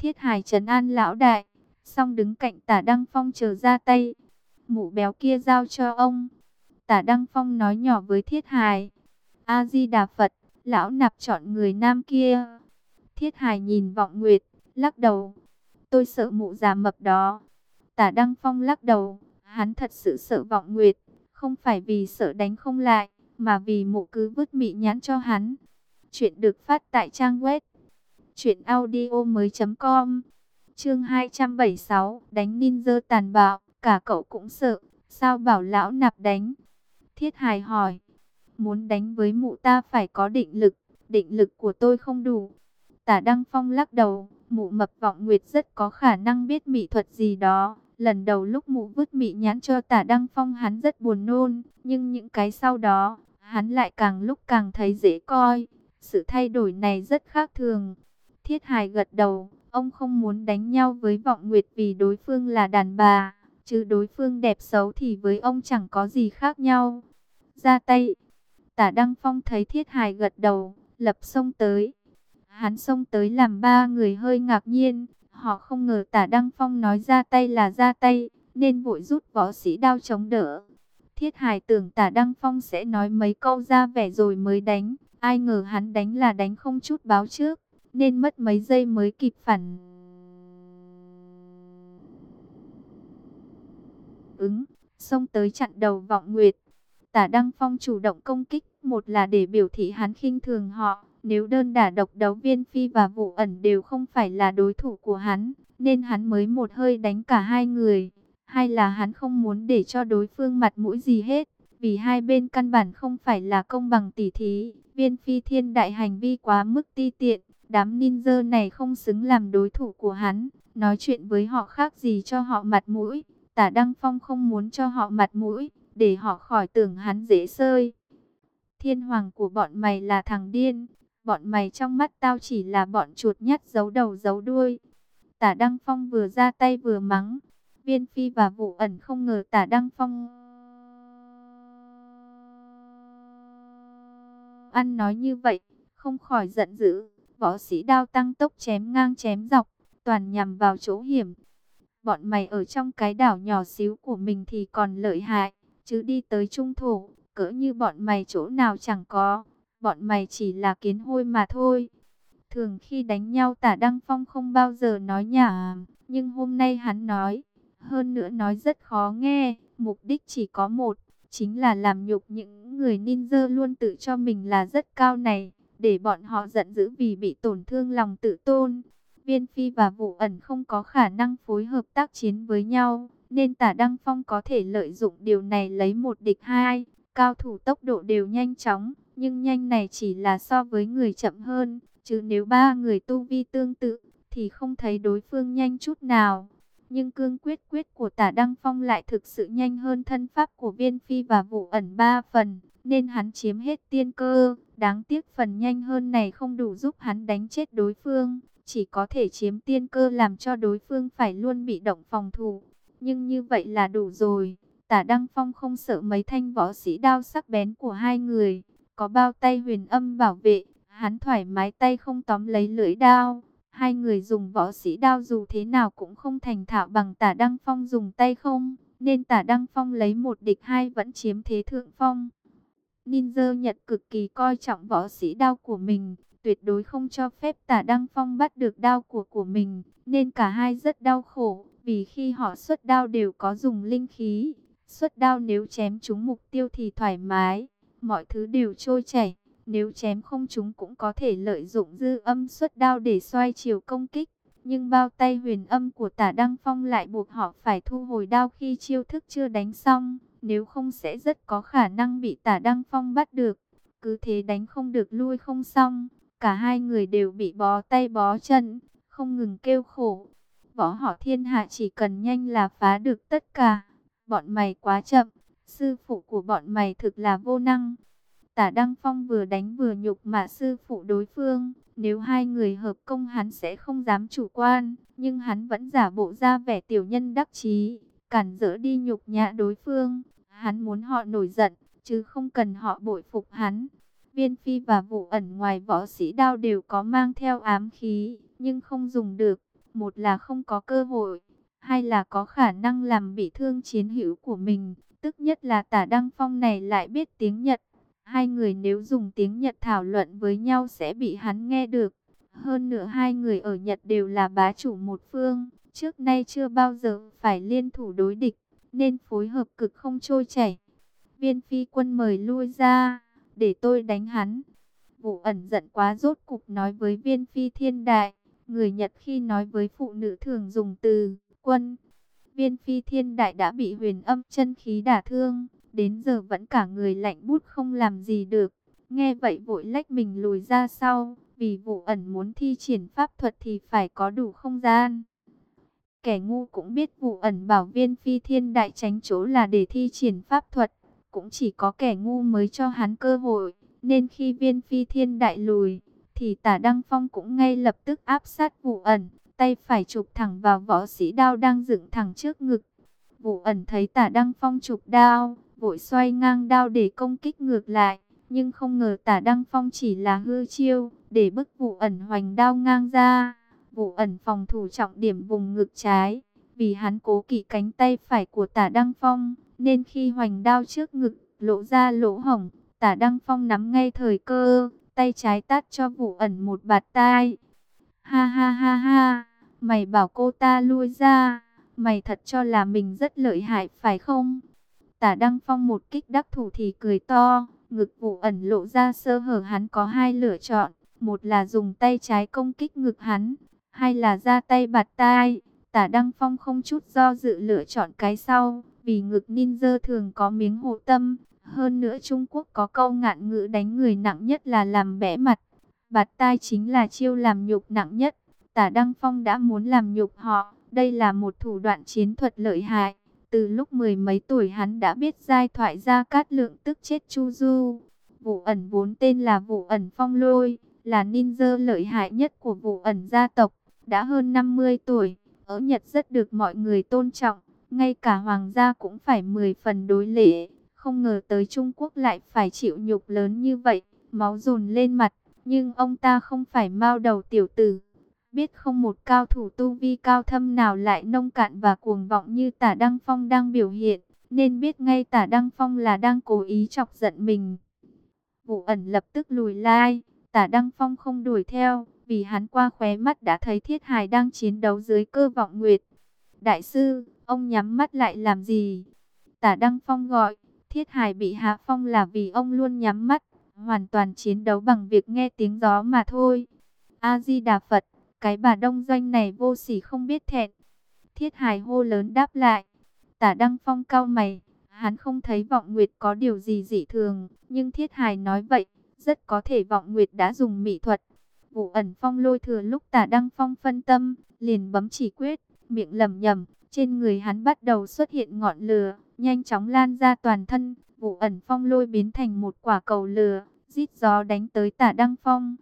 Thiết Hải trấn an lão đại, xong đứng cạnh tả Đăng Phong chờ ra tay. Mụ béo kia giao cho ông. Tả Đăng Phong nói nhỏ với Thiết Hải. A-di-đà Phật, lão nạp chọn người nam kia. Thiết Hải nhìn vọng nguyệt, lắc đầu. Tôi sợ mụ già mập đó. Tả Đăng Phong lắc đầu, hắn thật sự sợ vọng nguyệt, không phải vì sợ đánh không lại, mà vì mụ cứ vứt mị nhãn cho hắn. Chuyện được phát tại trang web truyệnaudiomoi.com. Chương 276, đánh ninja tàn bạo, cả cậu cũng sợ, sao bảo lão nạp đánh? Thiết Hải hỏi, muốn đánh với mụ ta phải có định lực, định lực của tôi không đủ. Tả Đăng Phong lắc đầu, mụ mập vọng nguyệt rất có khả năng biết mỹ thuật gì đó. Lần đầu lúc mụ vứt mị nhãn cho tả Đăng Phong hắn rất buồn nôn, nhưng những cái sau đó, hắn lại càng lúc càng thấy dễ coi. Sự thay đổi này rất khác thường. Thiết Hải gật đầu, ông không muốn đánh nhau với vọng nguyệt vì đối phương là đàn bà, chứ đối phương đẹp xấu thì với ông chẳng có gì khác nhau. Ra tay, tả Đăng Phong thấy Thiết Hải gật đầu, lập xông tới. Hắn xông tới làm ba người hơi ngạc nhiên, họ không ngờ tả Đăng Phong nói ra tay là ra tay, nên vội rút võ sĩ đao chống đỡ. Thiết Hải tưởng tả Đăng Phong sẽ nói mấy câu ra vẻ rồi mới đánh, ai ngờ hắn đánh là đánh không chút báo trước, nên mất mấy giây mới kịp phản. Ứng, xông tới chặn đầu vọng nguyệt. Tả Đăng Phong chủ động công kích, một là để biểu thị hắn khinh thường họ, nếu đơn đả độc đấu viên phi và vụ ẩn đều không phải là đối thủ của hắn, nên hắn mới một hơi đánh cả hai người. Hay là hắn không muốn để cho đối phương mặt mũi gì hết, vì hai bên căn bản không phải là công bằng tỉ thí. Viên phi thiên đại hành vi quá mức ti tiện, đám ninja này không xứng làm đối thủ của hắn. Nói chuyện với họ khác gì cho họ mặt mũi, tả Đăng Phong không muốn cho họ mặt mũi, để họ khỏi tưởng hắn dễ sơi. Thiên hoàng của bọn mày là thằng điên, Bọn mày trong mắt tao chỉ là bọn chuột nhắt giấu đầu giấu đuôi. Tả Đăng Phong vừa ra tay vừa mắng. Viên Phi và Vụ ẩn không ngờ Tả Đăng Phong... Ăn nói như vậy, không khỏi giận dữ. Võ sĩ đao tăng tốc chém ngang chém dọc, toàn nhằm vào chỗ hiểm. Bọn mày ở trong cái đảo nhỏ xíu của mình thì còn lợi hại, chứ đi tới trung thổ, cỡ như bọn mày chỗ nào chẳng có bọn mày chỉ là kiến hôi mà thôi. Thường khi đánh nhau tả Đăng Phong không bao giờ nói nhả, nhưng hôm nay hắn nói, hơn nữa nói rất khó nghe, mục đích chỉ có một, chính là làm nhục những người ninja luôn tự cho mình là rất cao này, để bọn họ giận dữ vì bị tổn thương lòng tự tôn. Viên Phi và Vũ ẩn không có khả năng phối hợp tác chiến với nhau, nên tả Đăng Phong có thể lợi dụng điều này lấy một địch hai, cao thủ tốc độ đều nhanh chóng, nhưng nhanh này chỉ là so với người chậm hơn, chứ nếu ba người tu vi tương tự, thì không thấy đối phương nhanh chút nào. Nhưng cương quyết quyết của tả Đăng Phong lại thực sự nhanh hơn thân pháp của viên phi và vụ ẩn ba phần, nên hắn chiếm hết tiên cơ. Đáng tiếc phần nhanh hơn này không đủ giúp hắn đánh chết đối phương, chỉ có thể chiếm tiên cơ làm cho đối phương phải luôn bị động phòng thủ. Nhưng như vậy là đủ rồi, tả Đăng Phong không sợ mấy thanh võ sĩ đao sắc bén của hai người, có bao tay huyền âm bảo vệ, hắn thoải mái tay không tóm lấy lưỡi đao. Hai người dùng võ sĩ đao dù thế nào cũng không thành thạo bằng tả Đăng Phong dùng tay không, nên tả Đăng Phong lấy một địch hai vẫn chiếm thế thượng phong. Ninja Nhật cực kỳ coi trọng võ sĩ đao của mình, tuyệt đối không cho phép tả Đăng Phong bắt được đao của của mình, nên cả hai rất đau khổ, vì khi họ xuất đao đều có dùng linh khí. Xuất đao nếu chém trúng mục tiêu thì thoải mái, mọi thứ đều trôi chảy. Nếu chém không trúng cũng có thể lợi dụng dư âm xuất đao để xoay chiều công kích. Nhưng bao tay huyền âm của tả Đăng Phong lại buộc họ phải thu hồi đao khi chiêu thức chưa đánh xong. Nếu không sẽ rất có khả năng bị tả Đăng Phong bắt được. Cứ thế đánh không được lui không xong. Cả hai người đều bị bó tay bó chân, không ngừng kêu khổ. Võ họ thiên hạ chỉ cần nhanh là phá được tất cả. Bọn mày quá chậm. Sư phụ của bọn mày thực là vô năng. Tả Đăng Phong vừa đánh vừa nhục mà sư phụ đối phương. Nếu hai người hợp công hắn sẽ không dám chủ quan. Nhưng hắn vẫn giả bộ ra vẻ tiểu nhân đắc chí Cản rỡ đi nhục nhã đối phương. Hắn muốn họ nổi giận. Chứ không cần họ bội phục hắn. Viên Phi và vụ ẩn ngoài võ sĩ đao đều có mang theo ám khí. Nhưng không dùng được. một là không có cơ hội, hai là có khả năng làm bị thương chiến hữu của mình, tức nhất là tả Đăng Phong này lại biết tiếng Nhật. Hai người nếu dùng tiếng Nhật thảo luận với nhau sẽ bị hắn nghe được. Hơn nữa hai người ở Nhật đều là bá chủ một phương, trước nay chưa bao giờ phải liên thủ đối địch, nên phối hợp cực không trôi chảy. Viên phi quân mời lui ra, để tôi đánh hắn. vụ ẩn giận quá rốt cục nói với viên phi thiên đại, người Nhật khi nói với phụ nữ thường dùng từ quân. Viên phi thiên đại đã bị huyền âm chân khí đả thương, đến giờ vẫn cả người lạnh bút không làm gì được. Nghe vậy vội lách mình lùi ra sau, vì vụ ẩn muốn thi triển pháp thuật thì phải có đủ không gian. Kẻ ngu cũng biết vụ ẩn bảo viên phi thiên đại tránh chỗ là để thi triển pháp thuật. Cũng chỉ có kẻ ngu mới cho hắn cơ hội. Nên khi viên phi thiên đại lùi, thì tả Đăng Phong cũng ngay lập tức áp sát vụ ẩn. Tay phải chụp thẳng vào võ sĩ đao đang dựng thẳng trước ngực. Vụ ẩn thấy tả Đăng Phong chụp đao, vội xoay ngang đao để công kích ngược lại. Nhưng không ngờ tả Đăng Phong chỉ là hư chiêu, để bức vụ ẩn hoành đao ngang ra. Vụ ẩn phòng thủ trọng điểm vùng ngực trái, vì hắn cố kỵ cánh tay phải của tả Đăng Phong, nên khi hoành đao trước ngực, lộ ra lỗ hổng, tả Đăng Phong nắm ngay thời cơ, tay trái tát cho vụ ẩn một bạt tai. Ha ha ha ha, mày bảo cô ta lui ra, mày thật cho là mình rất lợi hại phải không? Tả Đăng Phong một kích đắc thủ thì cười to, ngực vụ ẩn lộ ra sơ hở hắn có hai lựa chọn. Một là dùng tay trái công kích ngực hắn, hay là ra tay bạt tai. Tả Đăng Phong không chút do dự lựa chọn cái sau, vì ngực ninja thường có miếng hộ tâm. Hơn nữa Trung Quốc có câu ngạn ngữ đánh người nặng nhất là làm bẽ mặt. Bạt tai chính là chiêu làm nhục nặng nhất. Tả Đăng Phong đã muốn làm nhục họ. Đây là một thủ đoạn chiến thuật lợi hại. Từ lúc mười mấy tuổi hắn đã biết giai thoại ra cát lượng tức chết Chu Du. Vụ ẩn vốn tên là vụ ẩn phong lôi là ninja lợi hại nhất của vụ ẩn gia tộc, đã hơn 50 tuổi, ở Nhật rất được mọi người tôn trọng, ngay cả hoàng gia cũng phải 10 phần đối lễ, không ngờ tới Trung Quốc lại phải chịu nhục lớn như vậy, máu dồn lên mặt, nhưng ông ta không phải mao đầu tiểu tử. Biết không một cao thủ tu vi cao thâm nào lại nông cạn và cuồng vọng như tả Đăng Phong đang biểu hiện, nên biết ngay tả Đăng Phong là đang cố ý chọc giận mình. Vụ ẩn lập tức lùi lai, Tả Đăng Phong không đuổi theo, vì hắn qua khóe mắt đã thấy Thiết hài đang chiến đấu dưới cơ vọng nguyệt. Đại sư, ông nhắm mắt lại làm gì? Tả Đăng Phong gọi, Thiết hài bị hạ phong là vì ông luôn nhắm mắt, hoàn toàn chiến đấu bằng việc nghe tiếng gió mà thôi. A-di-đà Phật, cái bà đông doanh này vô sỉ không biết thẹn. Thiết hài hô lớn đáp lại. Tả Đăng Phong cao mày, hắn không thấy vọng nguyệt có điều gì dị thường, nhưng Thiết hài nói vậy rất có thể vọng nguyệt đã dùng mỹ thuật vụ ẩn phong lôi thừa lúc tả đăng phong phân tâm, liền bấm chỉ quyết, miệng lầm nhầm, trên người hắn bắt đầu xuất hiện ngọn lửa, nhanh chóng lan ra toàn thân. vụ ẩn phong lôi biến thành một quả cầu lửa, rít gió đánh tới tả đăng phong.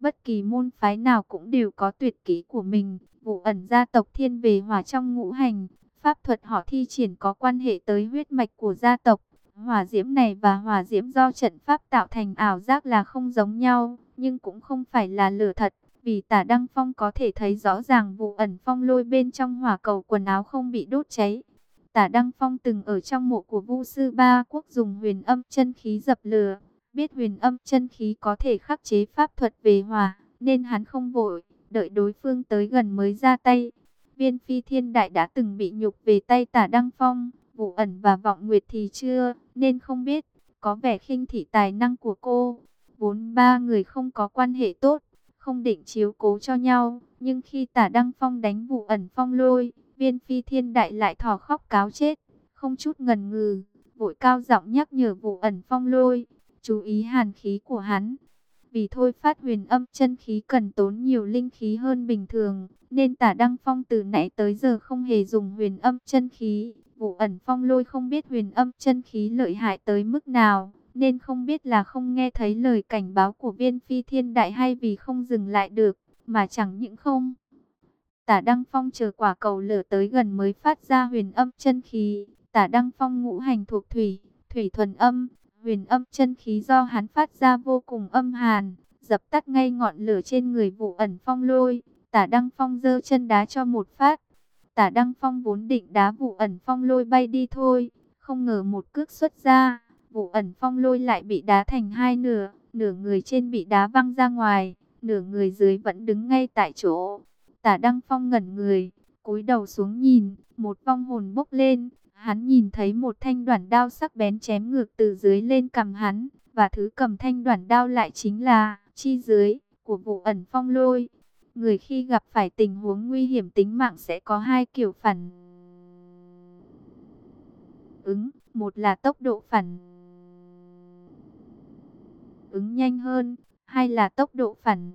Bất kỳ môn phái nào cũng đều có tuyệt kỹ của mình. vụ ẩn gia tộc thiên về hỏa trong ngũ hành, pháp thuật họ thi triển có quan hệ tới huyết mạch của gia tộc. Hỏa diễm này và hỏa diễm do trận pháp tạo thành ảo giác là không giống nhau, nhưng cũng không phải là lửa thật. Vì tả Đăng Phong có thể thấy rõ ràng vụ ẩn phong lôi bên trong hỏa cầu quần áo không bị đốt cháy. Tả Đăng Phong từng ở trong mộ của Vu sư Ba Quốc dùng huyền âm chân khí dập lửa. Biết huyền âm chân khí có thể khắc chế pháp thuật về hỏa, nên hắn không vội, đợi đối phương tới gần mới ra tay. Viên phi thiên đại đã từng bị nhục về tay tả Đăng Phong, Vũ ẩn và vọng nguyệt thì chưa, nên không biết, có vẻ khinh thị tài năng của cô. Vốn ba người không có quan hệ tốt, không định chiếu cố cho nhau, nhưng khi tả Đăng Phong đánh vụ ẩn phong lôi, viên phi thiên đại lại thỏ khóc cáo chết, không chút ngần ngừ, vội cao giọng nhắc nhở vụ ẩn phong lôi, chú ý hàn khí của hắn. Vì thôi phát huyền âm chân khí cần tốn nhiều linh khí hơn bình thường, nên tả Đăng Phong từ nãy tới giờ không hề dùng huyền âm chân khí, vụ ẩn phong lôi không biết huyền âm chân khí lợi hại tới mức nào, nên không biết là không nghe thấy lời cảnh báo của viên phi thiên đại hay vì không dừng lại được, mà chẳng những không. Tả Đăng Phong chờ quả cầu lửa tới gần mới phát ra huyền âm chân khí, tả Đăng Phong ngũ hành thuộc thủy, thủy thuần âm, huyền âm chân khí do hắn phát ra vô cùng âm hàn, dập tắt ngay ngọn lửa trên người vụ ẩn phong lôi. Tả Đăng Phong giơ chân đá cho một phát. Tả Đăng Phong vốn định đá vụ ẩn phong lôi bay đi thôi. Không ngờ một cước xuất ra. Vụ ẩn phong lôi lại bị đá thành hai nửa. Nửa người trên bị đá văng ra ngoài. Nửa người dưới vẫn đứng ngay tại chỗ. Tả Đăng Phong ngẩn người. cúi đầu xuống nhìn. Một vong hồn bốc lên. Hắn nhìn thấy một thanh đoạn đao sắc bén chém ngược từ dưới lên cầm hắn. Và thứ cầm thanh đoạn đao lại chính là chi dưới của vụ ẩn phong lôi. Người khi gặp phải tình huống nguy hiểm tính mạng sẽ có hai kiểu phản ứng. Một là tốc độ phản ứng nhanh hơn, hay là tốc độ phản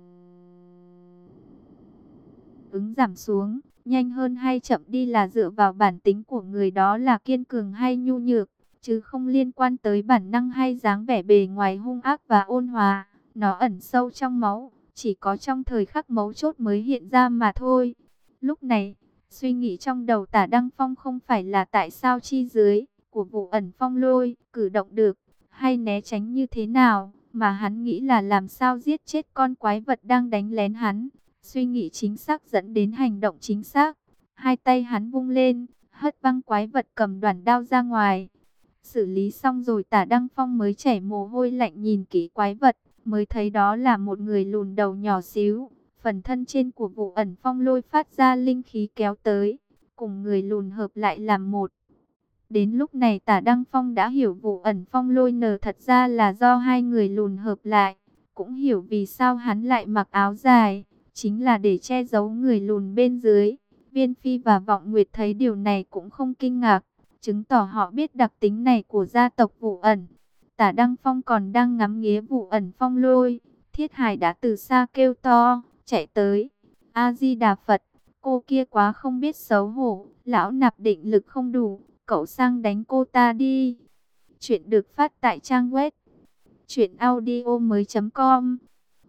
ứng giảm xuống. Nhanh hơn hay chậm đi là dựa vào bản tính của người đó là kiên cường hay nhu nhược, chứ không liên quan tới bản năng hay dáng vẻ bề ngoài hung ác và ôn hòa. Nó ẩn sâu trong máu, chỉ có trong thời khắc mấu chốt mới hiện ra mà thôi. Lúc này, suy nghĩ trong đầu tả Đăng Phong không phải là tại sao chi dưới của vụ ẩn phong lôi cử động được, hay né tránh như thế nào, mà hắn nghĩ là làm sao giết chết con quái vật đang đánh lén hắn. Suy nghĩ chính xác dẫn đến hành động chính xác. Hai tay hắn vung lên, hất văng quái vật cầm đoàn đao ra ngoài. Xử lý xong rồi tả Đăng Phong mới chảy mồ hôi lạnh nhìn kỹ quái vật mới thấy đó là một người lùn đầu nhỏ xíu. Phần thân trên của vụ ẩn phong lôi phát ra linh khí kéo tới, cùng người lùn hợp lại làm một. Đến lúc này tả Đăng Phong đã hiểu vụ ẩn phong lôi nờ thật ra là do hai người lùn hợp lại. Cũng hiểu vì sao hắn lại mặc áo dài, chính là để che giấu người lùn bên dưới. Viên Phi và Vọng Nguyệt thấy điều này cũng không kinh ngạc, chứng tỏ họ biết đặc tính này của gia tộc vụ ẩn. Tả Đăng Phong còn đang ngắm nghía vụ ẩn phong lôi. Thiết Hải đã từ xa kêu to, chạy tới. A-di-đà Phật, cô kia quá không biết xấu hổ. Lão nạp định lực không đủ, cậu sang đánh cô ta đi. Chuyện được phát tại trang web. Chuyện audio mới com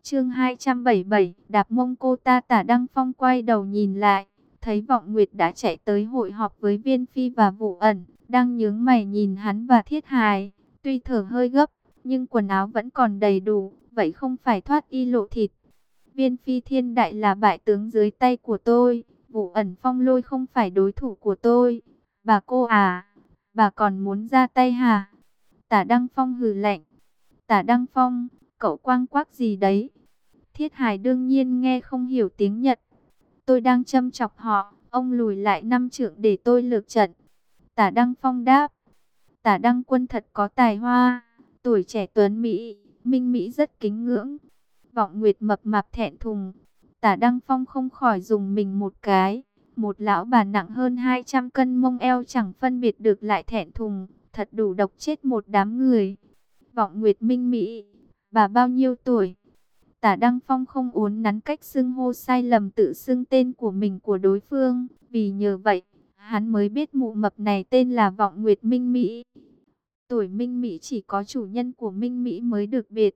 Chương 277, đạp mông cô ta tả Đăng Phong quay đầu nhìn lại. Thấy vọng Nguyệt đã chạy tới hội họp với Viên Phi và Vụ ẩn, đang nhướng mày nhìn hắn và Thiết Hài. Tuy thở hơi gấp, nhưng quần áo vẫn còn đầy đủ, vậy không phải thoát y lộ thịt. Viên phi thiên đại là bại tướng dưới tay của tôi, vụ ẩn phong lôi không phải đối thủ của tôi. Bà cô à, bà còn muốn ra tay hả? Tả Đăng Phong hừ lạnh. Tả Đăng Phong, cậu quang quác gì đấy? Thiết Hải đương nhiên nghe không hiểu tiếng Nhật. Tôi đang châm chọc họ, ông lùi lại năm trượng để tôi lược trận. Tả Đăng Phong đáp, Tả Đăng Quân thật có tài hoa, tuổi trẻ tuấn Mỹ, minh Mỹ rất kính ngưỡng. Vọng Nguyệt mập mạp thẹn thùng, Tả Đăng Phong không khỏi dùng mình một cái. Một lão bà nặng hơn 200 cân mông eo chẳng phân biệt được lại thẹn thùng, thật đủ độc chết một đám người. Vọng Nguyệt minh Mỹ, bà bao nhiêu tuổi? Tả Đăng Phong không uốn nắn cách xưng hô sai lầm tự xưng tên của mình của đối phương, vì nhờ vậy, Hắn mới biết mụ mập này tên là Vọng Nguyệt Minh Mỹ. Tuổi Minh Mỹ chỉ có chủ nhân của Minh Mỹ mới được biệt.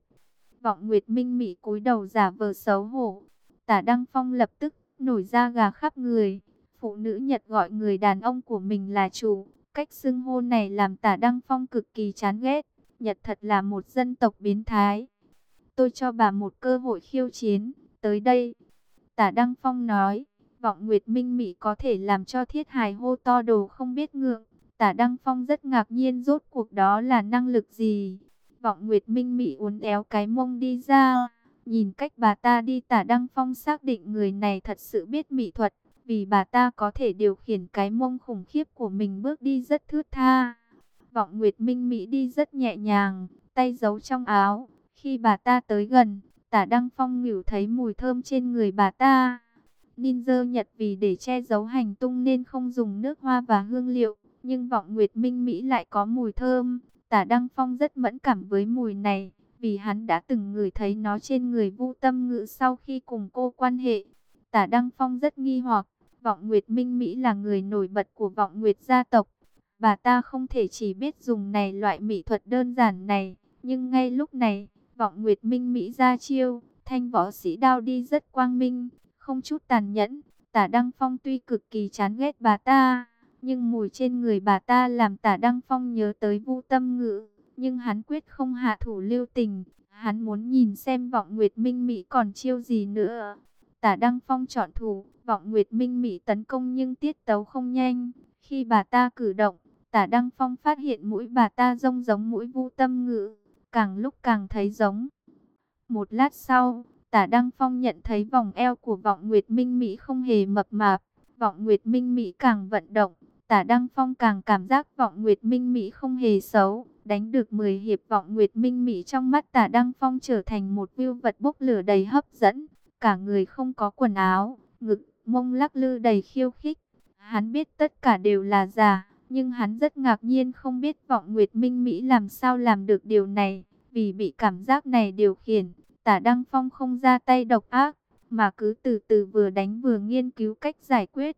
Vọng Nguyệt Minh Mỹ cúi đầu giả vờ xấu hổ. Tả Đăng Phong lập tức nổi da gà khắp người. Phụ nữ Nhật gọi người đàn ông của mình là chủ. Cách xưng hô này làm tả Đăng Phong cực kỳ chán ghét. Nhật thật là một dân tộc biến thái. Tôi cho bà một cơ hội khiêu chiến. Tới đây. Tả Đăng Phong nói. Vọng Nguyệt Minh Mỹ có thể làm cho thiết hài hô to đồ không biết ngượng. Tả Đăng Phong rất ngạc nhiên, rốt cuộc đó là năng lực gì. Vọng Nguyệt Minh Mỹ uốn éo cái mông đi ra. Nhìn cách bà ta đi, tả Đăng Phong xác định người này thật sự biết mỹ thuật. Vì bà ta có thể điều khiển cái mông khủng khiếp của mình bước đi rất thướt tha. Vọng Nguyệt Minh Mỹ đi rất nhẹ nhàng, tay giấu trong áo. Khi bà ta tới gần, tả Đăng Phong ngửi thấy mùi thơm trên người bà ta. Ninja Nhật vì để che giấu hành tung nên không dùng nước hoa và hương liệu, nhưng vọng Nguyệt Minh Mỹ lại có mùi thơm. Tả Đăng Phong rất mẫn cảm với mùi này, vì hắn đã từng ngửi thấy nó trên người Vu Tâm Ngự sau khi cùng cô quan hệ. Tả Đăng Phong rất nghi hoặc, vọng Nguyệt Minh Mỹ là người nổi bật của vọng Nguyệt gia tộc. Bà ta không thể chỉ biết dùng này loại mỹ thuật đơn giản này, nhưng ngay lúc này, vọng Nguyệt Minh Mỹ ra chiêu, thanh võ sĩ đao đi rất quang minh không chút tàn nhẫn. Tả Đăng Phong tuy cực kỳ chán ghét bà ta, nhưng mùi trên người bà ta làm Tả Đăng Phong nhớ tới Vu Tâm Ngữ, nhưng hắn quyết không hạ thủ lưu tình, hắn muốn nhìn xem Vọng Nguyệt Minh Mỹ còn chiêu gì nữa. Tả Đăng Phong chọn thủ, vọng Nguyệt Minh Mỹ tấn công nhưng tiết tấu không nhanh. Khi bà ta cử động, Tả Đăng Phong phát hiện mũi bà ta rông giống mũi vu tâm ngữ, càng lúc càng thấy giống. Một lát sau, Tả Đăng Phong nhận thấy vòng eo của vọng Nguyệt Minh Mỹ không hề mập mạp. Vọng Nguyệt Minh Mỹ càng vận động, Tả Đăng Phong càng cảm giác vọng Nguyệt Minh Mỹ không hề xấu. Đánh được 10 hiệp vọng Nguyệt Minh Mỹ trong mắt Tả Đăng Phong trở thành một viêu vật bốc lửa đầy hấp dẫn. Cả người không có quần áo, ngực, mông lắc lư đầy khiêu khích. Hắn biết tất cả đều là giả, nhưng hắn rất ngạc nhiên không biết vọng Nguyệt Minh Mỹ làm sao làm được điều này. Vì bị cảm giác này điều khiển, tả Đăng Phong không ra tay độc ác, mà cứ từ từ vừa đánh vừa nghiên cứu cách giải quyết.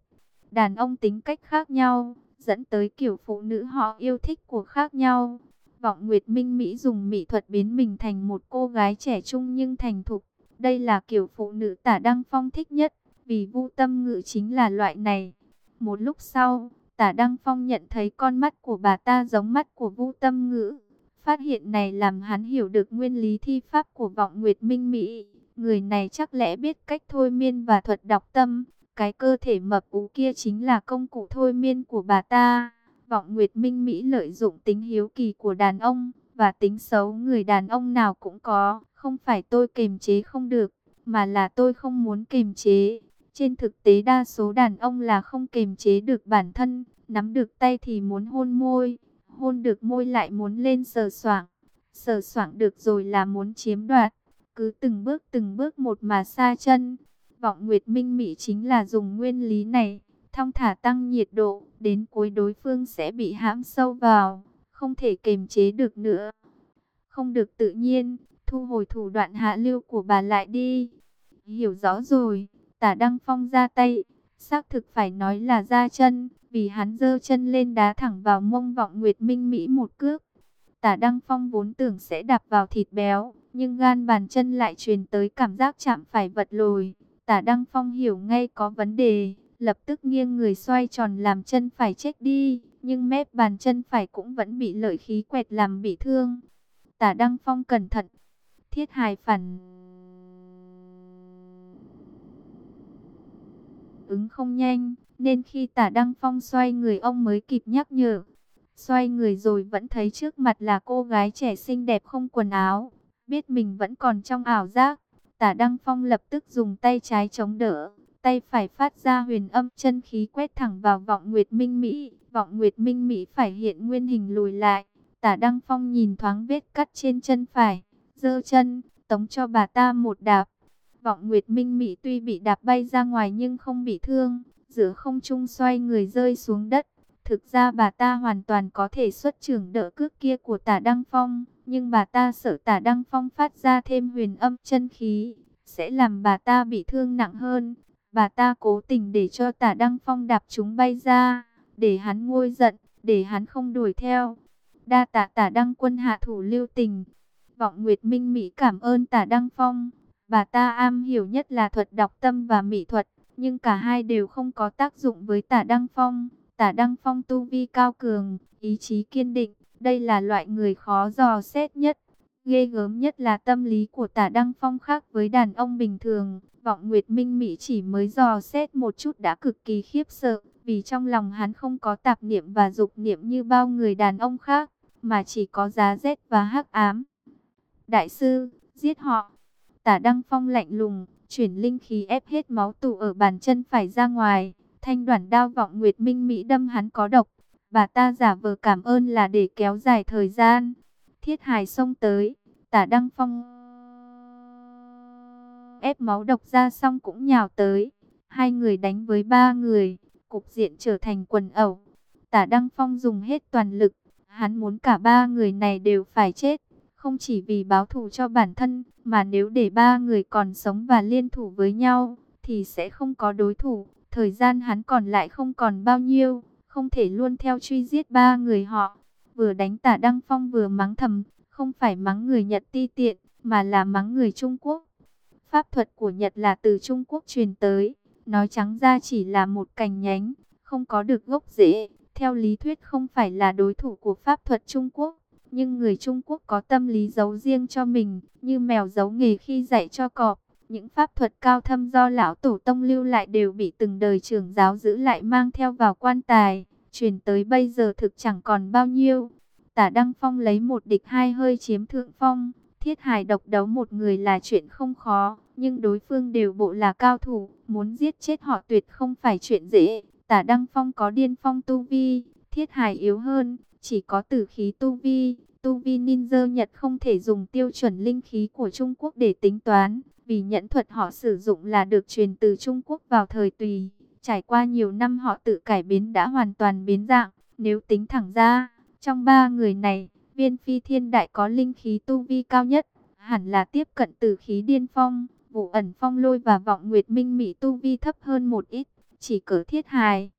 Đàn ông tính cách khác nhau, dẫn tới kiểu phụ nữ họ yêu thích của khác nhau. Vọng Nguyệt Minh Mỹ dùng mỹ thuật biến mình thành một cô gái trẻ trung nhưng thành thục. Đây là kiểu phụ nữ tả Đăng Phong thích nhất, vì vu tâm ngự chính là loại này. Một lúc sau, tả Đăng Phong nhận thấy con mắt của bà ta giống mắt của vu tâm ngữ. Phát hiện này làm hắn hiểu được nguyên lý thi pháp của vọng Nguyệt Minh Mỹ. Người này chắc lẽ biết cách thôi miên và thuật đọc tâm. Cái cơ thể mập ú kia chính là công cụ thôi miên của bà ta. Vọng Nguyệt Minh Mỹ lợi dụng tính hiếu kỳ của đàn ông và tính xấu người đàn ông nào cũng có. Không phải tôi kềm chế không được, mà là tôi không muốn kềm chế. Trên thực tế đa số đàn ông là không kềm chế được bản thân, nắm được tay thì muốn hôn môi, hôn được môi lại muốn lên sờ soạng, sờ soạng được rồi là muốn chiếm đoạt. Cứ từng bước từng bước một mà xa chân. Vọng Nguyệt Minh Mỹ chính là dùng nguyên lý này, thong thả tăng nhiệt độ, đến cuối đối phương sẽ bị hãm sâu vào, không thể kềm chế được nữa. Không được tự nhiên, thu hồi thủ đoạn hạ lưu của bà lại đi. Hiểu rõ rồi, tả Đăng Phong ra tay, xác thực phải nói là ra chân, vì hắn dơ chân lên đá thẳng vào mông vọng Nguyệt Minh Mỹ một cước. Tả Đăng Phong vốn tưởng sẽ đạp vào thịt béo, nhưng gan bàn chân lại truyền tới cảm giác chạm phải vật lồi. Tả Đăng Phong hiểu ngay có vấn đề, lập tức nghiêng người xoay tròn làm chân phải chết đi, nhưng mép bàn chân phải cũng vẫn bị lợi khí quẹt làm bị thương. Tả Đăng Phong cẩn thận, thiết hài phản ứng không nhanh, nên khi tả Đăng Phong xoay người ông mới kịp nhắc nhở. Xoay người rồi vẫn thấy trước mặt là cô gái trẻ xinh đẹp không quần áo, biết mình vẫn còn trong ảo giác. Tả Đăng Phong lập tức dùng tay trái chống đỡ, tay phải phát ra huyền âm chân khí quét thẳng vào vọng Nguyệt Minh Mỹ. Vọng Nguyệt Minh Mỹ phải hiện nguyên hình lùi lại. Tả Đăng Phong nhìn thoáng vết cắt trên chân phải, giơ chân, tống cho bà ta một đạp. Vọng Nguyệt Minh Mỹ tuy bị đạp bay ra ngoài nhưng không bị thương, giữa không trung xoay người rơi xuống đất. Thực ra bà ta hoàn toàn có thể xuất trưởng đỡ cước kia của tả Đăng Phong, nhưng bà ta sợ tả Đăng Phong phát ra thêm huyền âm chân khí, sẽ làm bà ta bị thương nặng hơn. Bà ta cố tình để cho tả Đăng Phong đạp chúng bay ra, để hắn nguôi giận, để hắn không đuổi theo. Đa tạ tả Đăng quân hạ thủ lưu tình. Vọng Nguyệt Minh Mỹ cảm ơn tả Đăng Phong. Bà ta am hiểu nhất là thuật đọc tâm và mỹ thuật, nhưng cả hai đều không có tác dụng với tả Đăng Phong. Tả Đăng Phong tu vi cao cường, ý chí kiên định, đây là loại người khó dò xét nhất. Ghê gớm nhất là tâm lý của tả Đăng Phong khác với đàn ông bình thường. Vọng Nguyệt Minh Mỹ chỉ mới dò xét một chút đã cực kỳ khiếp sợ, vì trong lòng hắn không có tạp niệm và dục niệm như bao người đàn ông khác, mà chỉ có giá rét và hắc ám. Đại sư, giết họ. Tả Đăng Phong lạnh lùng, chuyển linh khí ép hết máu tụ ở bàn chân phải ra ngoài. Thanh đoàn đao vọng Nguyệt Minh Mỹ đâm hắn có độc. Bà ta giả vờ cảm ơn là để kéo dài thời gian. Thiết hài xông tới, tả Đăng Phong ép máu độc ra xong cũng nhào tới. Hai người đánh với ba người, cục diện trở thành quần ẩu. Tả Đăng Phong dùng hết toàn lực, hắn muốn cả ba người này đều phải chết. Không chỉ vì báo thù cho bản thân, mà nếu để ba người còn sống và liên thủ với nhau, thì sẽ không có đối thủ. Thời gian hắn còn lại không còn bao nhiêu, không thể luôn theo truy giết ba người họ. Vừa đánh tả Đăng Phong vừa mắng thầm, không phải mắng người Nhật ti tiện, mà là mắng người Trung Quốc. Pháp thuật của Nhật là từ Trung Quốc truyền tới, nói trắng ra chỉ là một cành nhánh, không có được gốc rễ. Theo lý thuyết không phải là đối thủ của pháp thuật Trung Quốc, nhưng người Trung Quốc có tâm lý giấu riêng cho mình, như mèo giấu nghề khi dạy cho cọp, những pháp thuật cao thâm do lão tổ tông lưu lại đều bị từng đời trưởng giáo giữ lại mang theo vào quan tài, truyền tới bây giờ thực chẳng còn bao nhiêu. Tả Đăng Phong lấy một địch hai hơi chiếm thượng phong, thiết hài độc đấu một người là chuyện không khó, nhưng đối phương đều bộ là cao thủ, muốn giết chết họ tuyệt không phải chuyện dễ. Tả Đăng Phong có điên phong tu vi, thiết hài yếu hơn, chỉ có tử khí tu vi. Tu vi ninja Nhật không thể dùng tiêu chuẩn linh khí của Trung Quốc để tính toán, vì nhẫn thuật họ sử dụng là được truyền từ Trung Quốc vào thời tùy. Trải qua nhiều năm họ tự cải biến đã hoàn toàn biến dạng, nếu tính thẳng ra, trong ba người này, viên phi thiên đại có linh khí tu vi cao nhất, hẳn là tiếp cận tử khí điên phong, vụ ẩn phong lôi và vọng nguyệt minh mỹ tu vi thấp hơn một ít, chỉ cỡ thiết hài.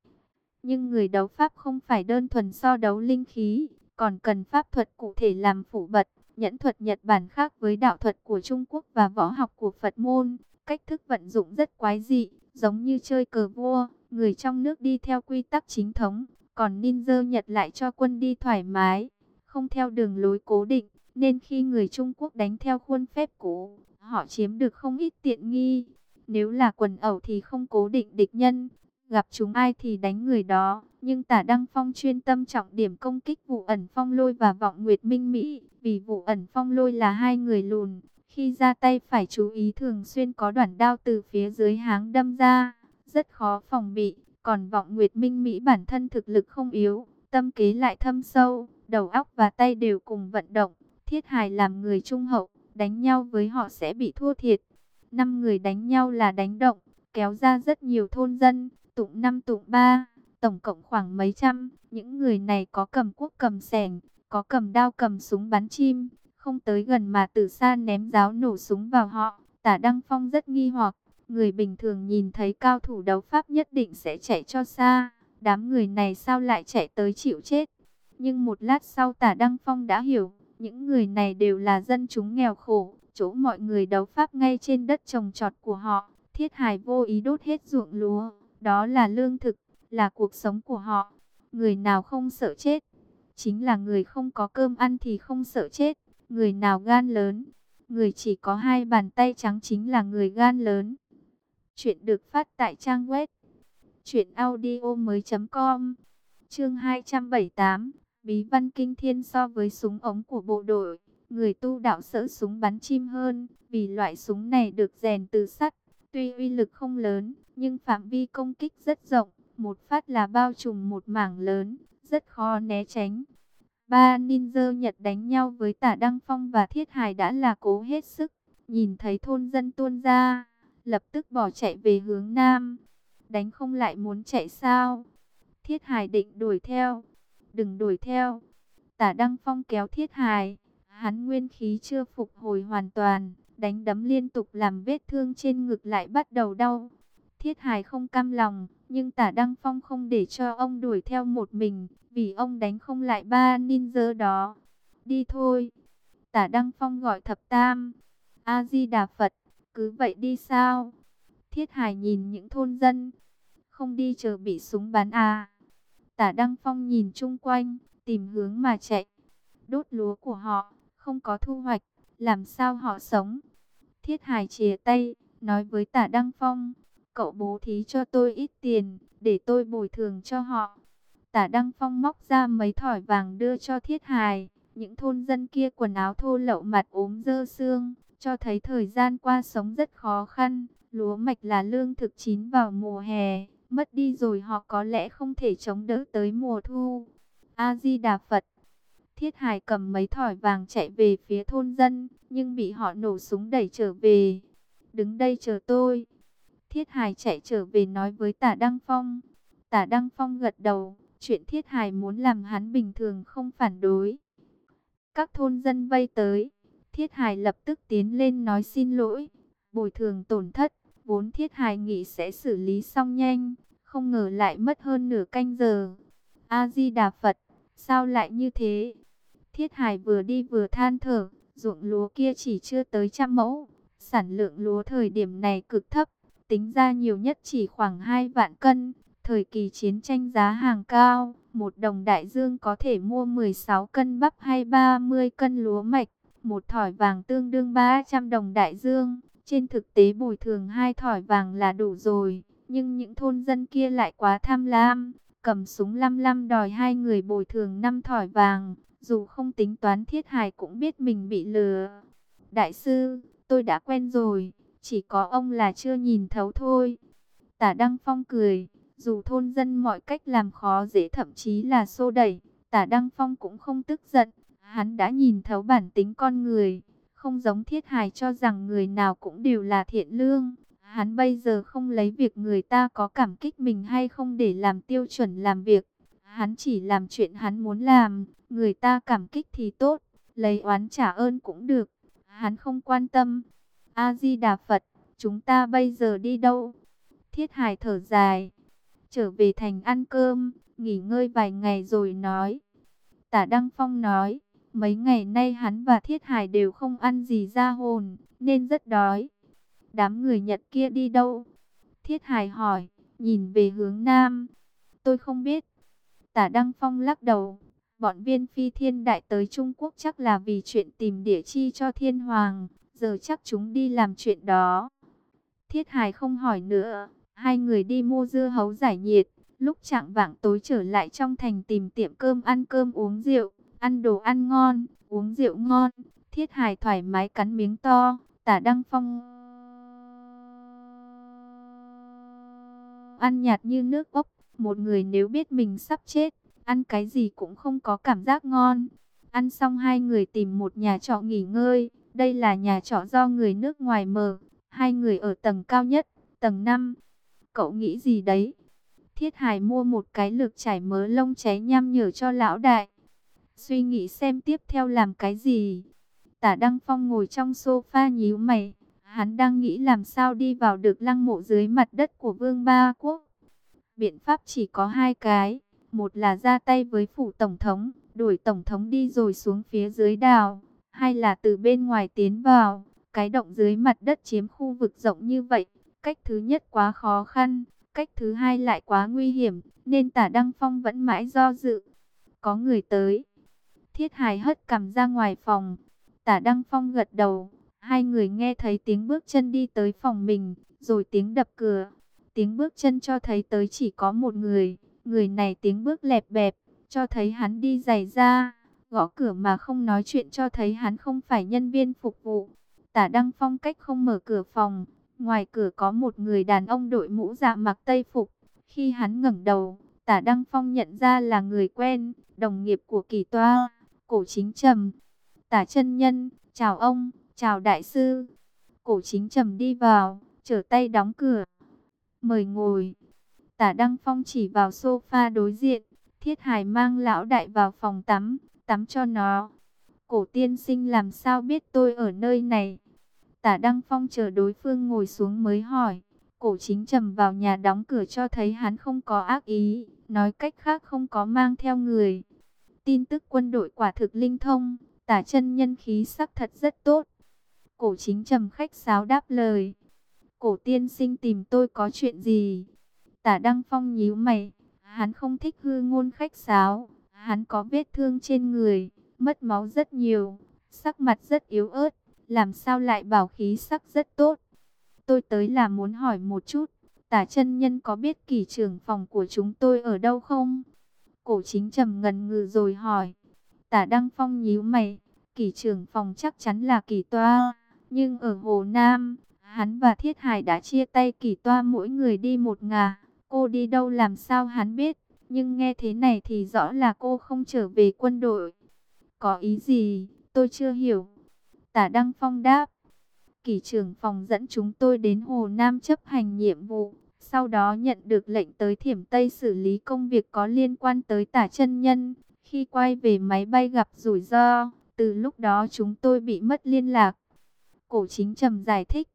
Nhưng người đấu pháp không phải đơn thuần so đấu linh khí, còn cần pháp thuật cụ thể làm phủ bật. Nhẫn thuật Nhật Bản khác với đạo thuật của Trung Quốc và võ học của Phật môn, cách thức vận dụng rất quái dị, giống như chơi cờ vua, người trong nước đi theo quy tắc chính thống, còn ninja Nhật lại cho quân đi thoải mái, không theo đường lối cố định, nên khi người Trung Quốc đánh theo khuôn phép cũ, họ chiếm được không ít tiện nghi. Nếu là quần ẩu thì không cố định địch nhân, gặp chúng ai thì đánh người đó. Nhưng tả Đăng Phong chuyên tâm trọng điểm công kích vụ ẩn phong lôi và vọng nguyệt minh Mỹ. Vì vụ ẩn phong lôi là hai người lùn. Khi ra tay phải chú ý thường xuyên có đoạn đao từ phía dưới háng đâm ra. Rất khó phòng bị. Còn vọng nguyệt minh Mỹ bản thân thực lực không yếu. Tâm kế lại thâm sâu. Đầu óc và tay đều cùng vận động. Thiết hài làm người trung hậu. Đánh nhau với họ sẽ bị thua thiệt. Năm người đánh nhau là đánh động. Kéo ra rất nhiều thôn dân tụng năm tụng ba, tổng cộng khoảng mấy trăm. Những người này có cầm quốc cầm sẻng, có cầm đao cầm súng bắn chim, không tới gần mà từ xa ném giáo nổ súng vào họ. Tả Đăng Phong rất nghi hoặc, người bình thường nhìn thấy cao thủ đấu pháp nhất định sẽ chạy cho xa. Đám người này sao lại chạy tới chịu chết? Nhưng một lát sau tả Đăng Phong đã hiểu, những người này đều là dân chúng nghèo khổ, chỗ mọi người đấu pháp ngay trên đất trồng trọt của họ. Thiết hài vô ý đốt hết ruộng lúa, đó là lương thực, là cuộc sống của họ. Người nào không sợ chết, chính là người không có cơm ăn thì không sợ chết. Người nào gan lớn, người chỉ có hai bàn tay trắng chính là người gan lớn. Chuyện được phát tại trang web truyệnaudiomoi.com. Chương 278, Bí văn kinh thiên so với súng ống của bộ đội, người tu đạo sợ súng bắn chim hơn, vì loại súng này được rèn từ sắt, tuy uy lực không lớn, nhưng phạm vi công kích rất rộng, một phát là bao trùm một mảng lớn, rất khó né tránh. Ba ninja Nhật đánh nhau với tả Đăng Phong và Thiết Hải đã là cố hết sức, nhìn thấy thôn dân tuôn ra, lập tức bỏ chạy về hướng Nam. Đánh không lại muốn chạy sao? Thiết Hải định đuổi theo, đừng đuổi theo. Tả Đăng Phong kéo Thiết Hải, hắn nguyên khí chưa phục hồi hoàn toàn, đánh đấm liên tục làm vết thương trên ngực lại bắt đầu đau. Thiết Hải không cam lòng, nhưng tả Đăng Phong không để cho ông đuổi theo một mình, vì ông đánh không lại ba ninja đó. Đi thôi. Tả Đăng Phong gọi thập tam. A-di-đà Phật, cứ vậy đi sao? Thiết Hải nhìn những thôn dân. Không đi chờ bị súng bắn à. Tả Đăng Phong nhìn chung quanh, tìm hướng mà chạy. Đốt lúa của họ, không có thu hoạch, làm sao họ sống? Thiết Hải chìa tay, nói với tả Đăng Phong. Cậu bố thí cho tôi ít tiền, để tôi bồi thường cho họ. Tả Đăng Phong móc ra mấy thỏi vàng đưa cho Thiết Hài. Những thôn dân kia quần áo thô lậu mặt ốm dơ xương, cho thấy thời gian qua sống rất khó khăn. Lúa mạch là lương thực chín vào mùa hè, mất đi rồi họ có lẽ không thể chống đỡ tới mùa thu. A-di-đà Phật Thiết Hải cầm mấy thỏi vàng chạy về phía thôn dân, nhưng bị họ nổ súng đẩy trở về. Đứng đây chờ tôi. Thiết Hải chạy trở về nói với Tả Đăng Phong. Tả Đăng Phong gật đầu, chuyện Thiết Hải muốn làm hắn bình thường không phản đối. Các thôn dân vây tới, Thiết Hải lập tức tiến lên nói xin lỗi, bồi thường tổn thất, vốn Thiết Hải nghĩ sẽ xử lý xong nhanh, không ngờ lại mất hơn nửa canh giờ. A-di-đà Phật, sao lại như thế? Thiết Hải vừa đi vừa than thở, ruộng lúa kia chỉ chưa tới trăm mẫu, sản lượng lúa thời điểm này cực thấp, tính ra nhiều nhất chỉ khoảng 2 vạn cân. Thời kỳ chiến tranh giá hàng cao, một đồng đại dương có thể mua 16 cân bắp hay 30 cân lúa mạch, một thỏi vàng tương đương 300 đồng đại dương. Trên thực tế bồi thường hai thỏi vàng là đủ rồi, nhưng những thôn dân kia lại quá tham lam, cầm súng lăm lăm đòi hai người bồi thường năm thỏi vàng, dù không tính toán thiết hài cũng biết mình bị lừa. Đại sư, tôi đã quen rồi, chỉ có ông là chưa nhìn thấu thôi. Tả Đăng Phong cười, dù thôn dân mọi cách làm khó dễ thậm chí là xô đẩy, Tả Đăng Phong cũng không tức giận, hắn đã nhìn thấu bản tính con người, không giống thiết hài cho rằng người nào cũng đều là thiện lương. Hắn bây giờ không lấy việc người ta có cảm kích mình hay không để làm tiêu chuẩn làm việc. Hắn chỉ làm chuyện hắn muốn làm, người ta cảm kích thì tốt, lấy oán trả ơn cũng được. Hắn không quan tâm. A-di-đà Phật, chúng ta bây giờ đi đâu? Thiết Hải thở dài, trở về thành ăn cơm, nghỉ ngơi vài ngày rồi nói. Tả Đăng Phong nói, mấy ngày nay hắn và Thiết Hải đều không ăn gì ra hồn, nên rất đói. Đám người Nhật kia đi đâu? Thiết Hải hỏi, nhìn về hướng Nam. Tôi không biết. Tả Đăng Phong lắc đầu. Bọn viên phi thiên đại tới Trung Quốc chắc là vì chuyện tìm địa chi cho thiên hoàng. Giờ chắc chúng đi làm chuyện đó. Thiết Hải không hỏi nữa. Hai người đi mua dưa hấu giải nhiệt. Lúc trạng vạng tối trở lại trong thành tìm tiệm cơm ăn cơm uống rượu. Ăn đồ ăn ngon, uống rượu ngon. Thiết Hải thoải mái cắn miếng to. Tả Đăng Phong ăn nhạt như nước ốc. Một người nếu biết mình sắp chết, ăn cái gì cũng không có cảm giác ngon. Ăn xong hai người tìm một nhà trọ nghỉ ngơi. Đây là nhà trọ do người nước ngoài mở. Hai người ở tầng cao nhất, tầng 5. Cậu nghĩ gì đấy? Thiết Hải mua một cái lược trải mớ lông cháy nham nhở cho lão đại. Suy nghĩ xem tiếp theo làm cái gì. Tả Đăng Phong ngồi trong sofa nhíu mày. Hắn đang nghĩ làm sao đi vào được lăng mộ dưới mặt đất của Vương Ba Quốc. Biện pháp chỉ có hai cái. Một là ra tay với phủ tổng thống, đuổi tổng thống đi rồi xuống phía dưới đào hay là từ bên ngoài tiến vào. Cái động dưới mặt đất chiếm khu vực rộng như vậy. Cách thứ nhất quá khó khăn. Cách thứ hai lại quá nguy hiểm. Nên tả Đăng Phong vẫn mãi do dự. Có người tới. Thiết hài hất cầm ra ngoài phòng. Tả Đăng Phong gật đầu. Hai người nghe thấy tiếng bước chân đi tới phòng mình, rồi tiếng đập cửa. Tiếng bước chân cho thấy tới chỉ có một người. Người này tiếng bước lẹp bẹp, cho thấy hắn đi giày ra. Gõ cửa mà không nói chuyện cho thấy hắn không phải nhân viên phục vụ. Tả Đăng Phong cách không mở cửa phòng. Ngoài cửa có một người đàn ông đội mũ dạ mặc tây phục. Khi hắn ngẩng đầu, Tả Đăng Phong nhận ra là người quen, đồng nghiệp của kỳ toa, cổ chính trầm. Tả chân nhân, chào ông. Chào đại sư. Cổ chính trầm đi vào, trở tay đóng cửa. Mời ngồi. Tả Đăng Phong chỉ vào sofa đối diện. Thiết Hải mang lão đại vào phòng tắm, tắm cho nó. Cổ tiên sinh làm sao biết tôi ở nơi này? Tả Đăng Phong chờ đối phương ngồi xuống mới hỏi. Cổ chính trầm vào nhà đóng cửa cho thấy hắn không có ác ý, nói cách khác không có mang theo người. Tin tức quân đội quả thực linh thông, tả chân nhân khí sắc thật rất tốt. Cổ chính trầm khách sáo đáp lời. Cổ tiên sinh tìm tôi có chuyện gì? Tả Đăng Phong nhíu mày. Hắn không thích hư ngôn khách sáo. Hắn có vết thương trên người, mất máu rất nhiều, sắc mặt rất yếu ớt. Làm sao lại bảo khí sắc rất tốt? Tôi tới là muốn hỏi một chút. Tả chân nhân có biết kỳ trưởng phòng của chúng tôi ở đâu không? Cổ chính trầm ngần ngừ rồi hỏi. Tả Đăng Phong nhíu mày. Kỳ trưởng phòng chắc chắn là kỳ toa. Nhưng ở Hồ Nam, hắn và Thiết Hải đã chia tay kỳ toa mỗi người đi một ngà. Cô đi đâu làm sao hắn biết, nhưng nghe thế này thì rõ là cô không trở về quân đội. Có ý gì, tôi chưa hiểu. Tả Đăng Phong đáp. Kỳ trưởng phòng dẫn chúng tôi đến Hồ Nam chấp hành nhiệm vụ. Sau đó nhận được lệnh tới Thiểm Tây xử lý công việc có liên quan tới tả chân nhân. Khi quay về máy bay gặp rủi ro, từ lúc đó chúng tôi bị mất liên lạc. Cổ chính trầm giải thích.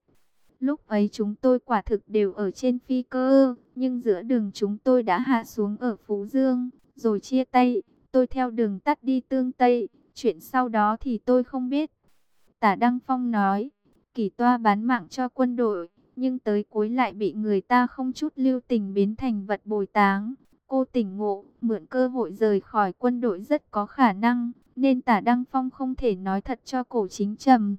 Lúc ấy chúng tôi quả thực đều ở trên phi cơ, nhưng giữa đường chúng tôi đã hạ xuống ở Phú Dương, rồi chia tay. Tôi theo đường tắt đi tương Tây, chuyện sau đó thì tôi không biết. Tả Đăng Phong nói, kỳ toa bán mạng cho quân đội, nhưng tới cuối lại bị người ta không chút lưu tình biến thành vật bồi táng. Cô tỉnh ngộ, mượn cơ hội rời khỏi quân đội rất có khả năng, nên tả Đăng Phong không thể nói thật cho cổ chính trầm.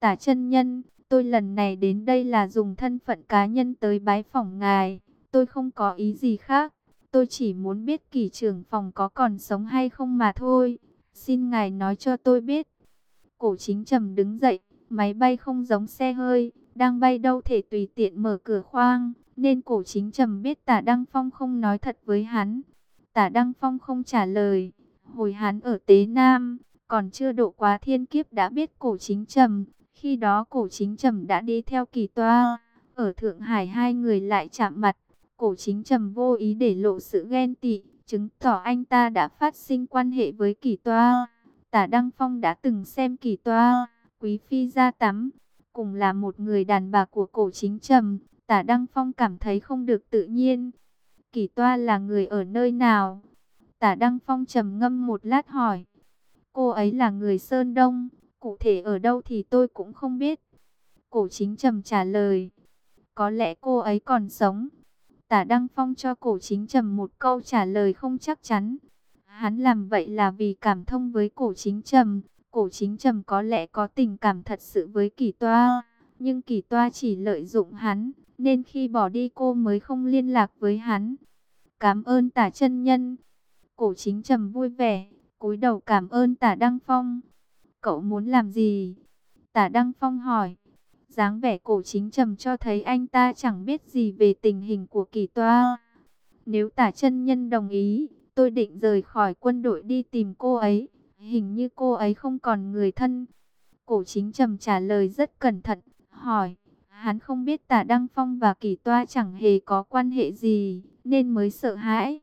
Tả chân nhân, tôi lần này đến đây là dùng thân phận cá nhân tới bái phỏng ngài. Tôi không có ý gì khác. Tôi chỉ muốn biết kỳ trưởng phòng có còn sống hay không mà thôi. Xin ngài nói cho tôi biết. Cổ chính trầm đứng dậy, máy bay không giống xe hơi, đang bay đâu thể tùy tiện mở cửa khoang, nên cổ chính trầm biết tả Đăng Phong không nói thật với hắn. Tả Đăng Phong không trả lời, hồi hắn ở Tế Nam, còn chưa độ quá thiên kiếp đã biết cổ chính trầm, khi đó cổ chính trầm đã đi theo kỳ toa, ở Thượng Hải hai người lại chạm mặt, cổ chính trầm vô ý để lộ sự ghen tị, chứng tỏ anh ta đã phát sinh quan hệ với kỳ toa. Tả Đăng Phong đã từng xem kỳ toa, quý phi ra tắm, cùng là một người đàn bà của cổ chính trầm, tả Đăng Phong cảm thấy không được tự nhiên. Kỳ toa là người ở nơi nào? Tả Đăng Phong trầm ngâm một lát hỏi. Cô ấy là người Sơn Đông, cụ thể ở đâu thì tôi cũng không biết. Cổ chính trầm trả lời. Có lẽ cô ấy còn sống. Tả Đăng Phong cho cổ chính trầm một câu trả lời không chắc chắn. Hắn làm vậy là vì cảm thông với cổ chính trầm. Cổ chính trầm có lẽ có tình cảm thật sự với kỳ toa. Nhưng kỳ toa chỉ lợi dụng hắn. Nên khi bỏ đi cô mới không liên lạc với hắn. Cảm ơn tả chân nhân. Cổ chính trầm vui vẻ. cúi đầu cảm ơn tả Đăng Phong. Cậu muốn làm gì? Tả Đăng Phong hỏi dáng vẻ cổ chính trầm cho thấy anh ta chẳng biết gì về tình hình của kỳ toa. Nếu tả chân nhân đồng ý, tôi định rời khỏi quân đội đi tìm cô ấy. Hình như cô ấy không còn người thân. Cổ chính trầm trả lời rất cẩn thận, hỏi. Hắn không biết tả Đăng Phong và kỳ toa chẳng hề có quan hệ gì, nên mới sợ hãi.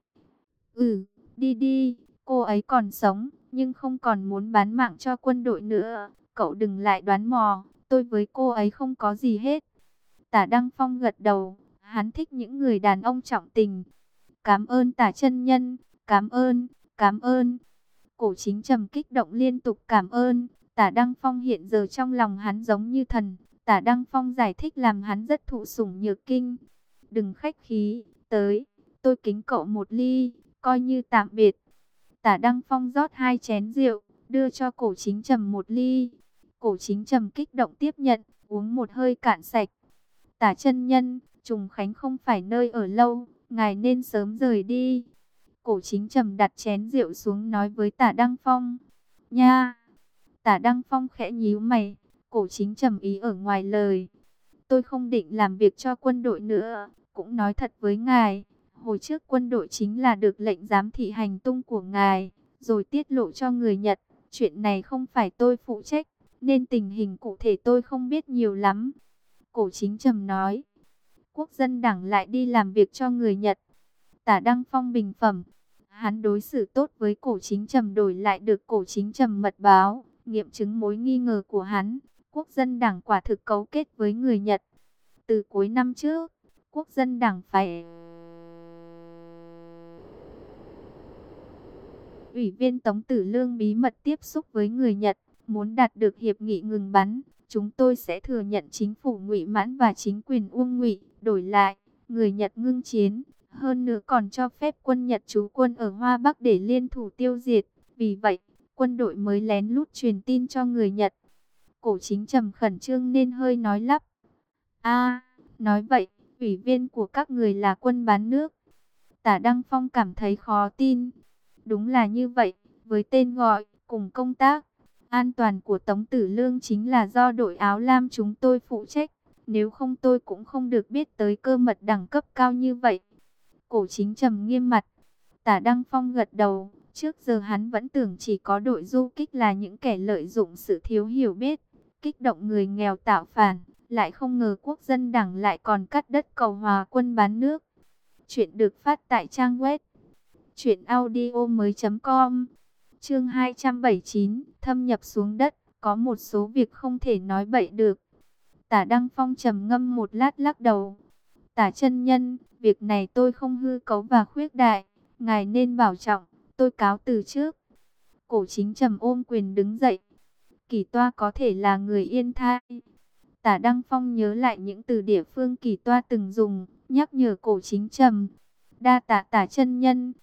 Ừ, đi đi, cô ấy còn sống, nhưng không còn muốn bán mạng cho quân đội nữa. Cậu đừng lại đoán mò, tôi với cô ấy không có gì hết. Tả Đăng Phong gật đầu, hắn thích những người đàn ông trọng tình. Cảm ơn tả chân nhân, cảm ơn, cảm ơn. Cổ chính trầm kích động liên tục cảm ơn. Tả Đăng Phong hiện giờ trong lòng hắn giống như thần. Tả Đăng Phong giải thích làm hắn rất thụ sủng nhược kinh. Đừng khách khí, tới, tôi kính cậu một ly, coi như tạm biệt. Tả Đăng Phong rót hai chén rượu, đưa cho cổ chính trầm một ly. Cổ chính trầm kích động tiếp nhận, uống một hơi cạn sạch. Tả chân nhân, trùng khánh không phải nơi ở lâu, ngài nên sớm rời đi. Cổ chính trầm đặt chén rượu xuống nói với tả Đăng Phong. Nha! Tả Đăng Phong khẽ nhíu mày, cổ chính trầm ý ở ngoài lời. Tôi không định làm việc cho quân đội nữa, cũng nói thật với ngài. Hồi trước quân đội chính là được lệnh giám thị hành tung của ngài, rồi tiết lộ cho người Nhật. Chuyện này không phải tôi phụ trách nên tình hình cụ thể tôi không biết nhiều lắm. Cổ chính trầm nói, quốc dân đảng lại đi làm việc cho người Nhật. Tả Đăng Phong bình phẩm, hắn đối xử tốt với cổ chính trầm đổi lại được cổ chính trầm mật báo, nghiệm chứng mối nghi ngờ của hắn. Quốc dân đảng quả thực cấu kết với người Nhật. Từ cuối năm trước, quốc dân đảng phải... Ủy viên Tống Tử Lương bí mật tiếp xúc với người Nhật, Muốn đạt được hiệp nghị ngừng bắn, chúng tôi sẽ thừa nhận chính phủ Ngụy Mãn và chính quyền Uông Ngụy, đổi lại, người Nhật ngưng chiến, hơn nữa còn cho phép quân Nhật trú quân ở Hoa Bắc để liên thủ tiêu diệt. Vì vậy, quân đội mới lén lút truyền tin cho người Nhật. Cổ chính trầm khẩn trương nên hơi nói lắp. a nói vậy, ủy viên của các người là quân bán nước. Tả Đăng Phong cảm thấy khó tin. Đúng là như vậy, với tên gọi, cùng công tác, An toàn của Tống Tử Lương chính là do đội áo lam chúng tôi phụ trách. Nếu không tôi cũng không được biết tới cơ mật đẳng cấp cao như vậy. Cổ chính trầm nghiêm mặt. Tả Đăng Phong gật đầu. Trước giờ hắn vẫn tưởng chỉ có đội du kích là những kẻ lợi dụng sự thiếu hiểu biết. Kích động người nghèo tạo phản. Lại không ngờ quốc dân đảng lại còn cắt đất cầu hòa quân bán nước. Chuyện được phát tại trang web. Chuyện audio mới.com Chương 279, thâm nhập xuống đất, có một số việc không thể nói bậy được. Tả Đăng Phong trầm ngâm một lát lắc đầu. Tả chân nhân, việc này tôi không hư cấu và khuyết đại, ngài nên bảo trọng, tôi cáo từ trước. Cổ chính trầm ôm quyền đứng dậy. Kỳ toa có thể là người yên thai. Tả Đăng Phong nhớ lại những từ địa phương kỳ toa từng dùng, nhắc nhở cổ chính trầm. Đa tạ tả chân nhân.